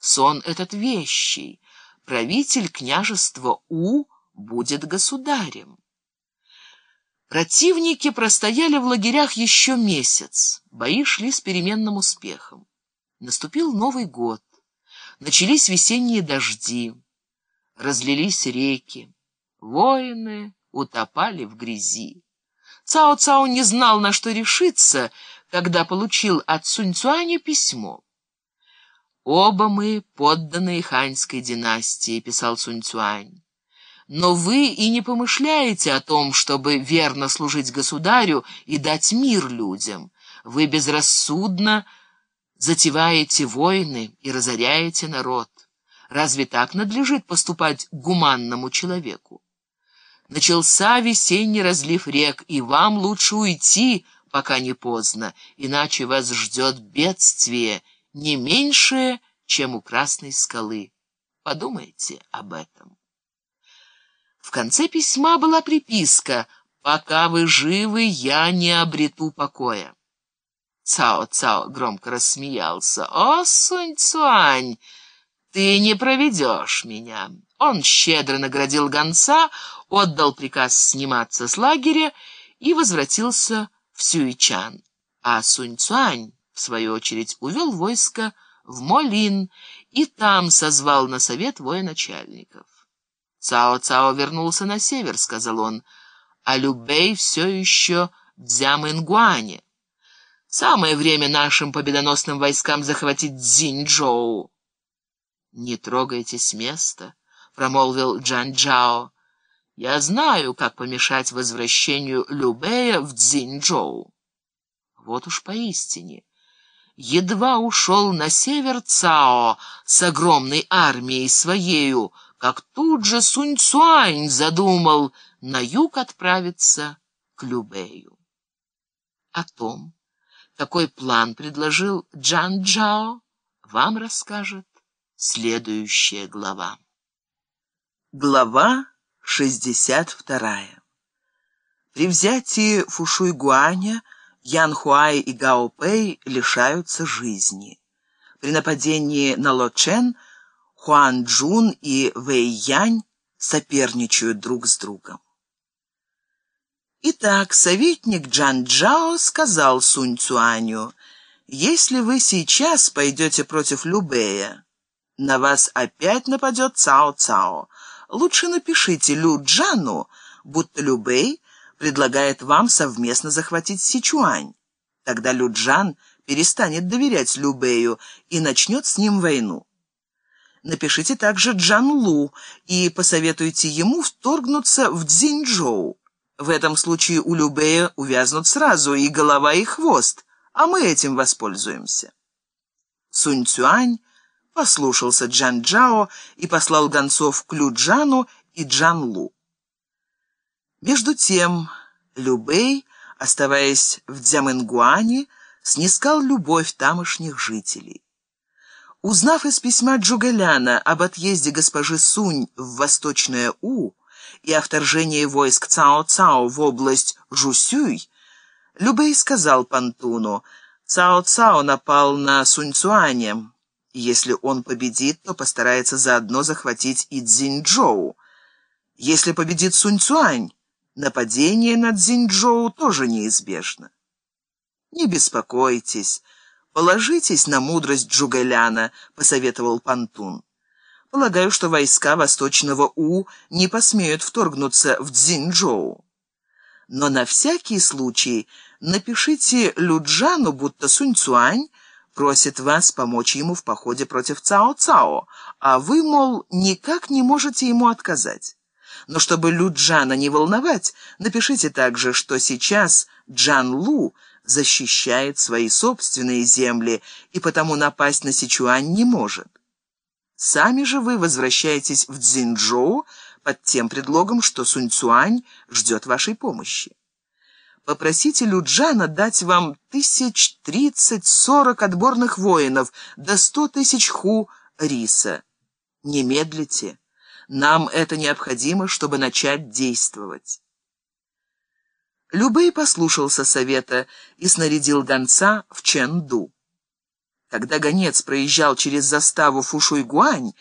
сон этот вещий. Правитель княжества У будет государем. Противники простояли в лагерях еще месяц. Бои шли с переменным успехом. Наступил Новый год. Начались весенние дожди. Разлились реки. Воины утопали в грязи. Цао-Цао не знал, на что решиться, когда получил от Сунь-Цуаня письмо. «Оба мы подданные ханьской династии», — писал Сунь-Цуань. «Но вы и не помышляете о том, чтобы верно служить государю и дать мир людям. Вы безрассудно затеваете войны и разоряете народ. Разве так надлежит поступать гуманному человеку? Начался весенний разлив рек, и вам лучше уйти, пока не поздно, иначе вас ждет бедствие, не меньшее, чем у Красной скалы. Подумайте об этом. В конце письма была приписка «Пока вы живы, я не обрету покоя». Цао-Цао громко рассмеялся. «О, Сунь-Цуань, ты не проведешь меня!» Он щедро наградил гонца, отдал приказ сниматься с лагеря и возвратился в Сюичан. А Сунь-Цуань, в свою очередь, увел войско в Молин и там созвал на совет военачальников. «Цао-Цао вернулся на север», — сказал он, — «а Любэй все еще в Дзямэнгуане. Самое время нашим победоносным войскам захватить Цзиньчжоу». «Не трогайте с места», — промолвил Джан Джао. Я знаю, как помешать возвращению Любея в Цзиньчжоу. Вот уж поистине. Едва ушел на север Цао с огромной армией своею, как тут же Сунь Цуань задумал на юг отправиться к Любею. О том, какой план предложил Джан Джао, вам расскажет следующая глава. Глава 62. При взятии Фушуйгуаня Ян Хуай и Гао Пэй лишаются жизни. При нападении на Ло Чен Хуан Джун и Вэй Янь соперничают друг с другом. Итак, советник Джан Джао сказал Сунь Цуаню, «Если вы сейчас пойдете против Любея, на вас опять нападет Цао Цао» лучше напишите Лю Джану, будто Лю Бэй предлагает вам совместно захватить Сичуань. Тогда Лю Джан перестанет доверять Лю Бэю и начнет с ним войну. Напишите также Джан Лу и посоветуйте ему вторгнуться в Цзиньчжоу. В этом случае у Лю Бэя увязнут сразу и голова, и хвост, а мы этим воспользуемся. Сунь Цюань послушался Джан Джао и послал гонцов к Лю Джану и Джан Лу. Между тем Любэй, оставаясь в Дзямэнгуане, снискал любовь тамошних жителей. Узнав из письма Джугаляна об отъезде госпожи Сунь в Восточное У и о вторжении войск Цао-Цао в область Жусюй, Любэй сказал Пантуну, Цао-Цао напал на Сунь-Цуаня, если он победит, то постарается заодно захватить и Цзиньчжоу. Если победит Сунь Цуань, нападение на Цзиньчжоу тоже неизбежно. Не беспокойтесь, положитесь на мудрость Джугэляна, посоветовал Пантун. Полагаю, что войска Восточного У не посмеют вторгнуться в Цзиньчжоу. Но на всякий случай напишите Люджану, будто Сунь Цуань просит вас помочь ему в походе против Цао-Цао, а вы, мол, никак не можете ему отказать. Но чтобы Лю Джана не волновать, напишите также, что сейчас Джан Лу защищает свои собственные земли и потому напасть на Сичуань не может. Сами же вы возвращаетесь в Цзиньчжоу под тем предлогом, что Сунь Цуань ждет вашей помощи. Попросите Люджана дать вам тысяч тридцать-сорок отборных воинов, до сто тысяч ху риса. Не медлите. Нам это необходимо, чтобы начать действовать. Любэй послушался совета и снарядил гонца в Чэнду. Когда гонец проезжал через заставу Фушуйгуань,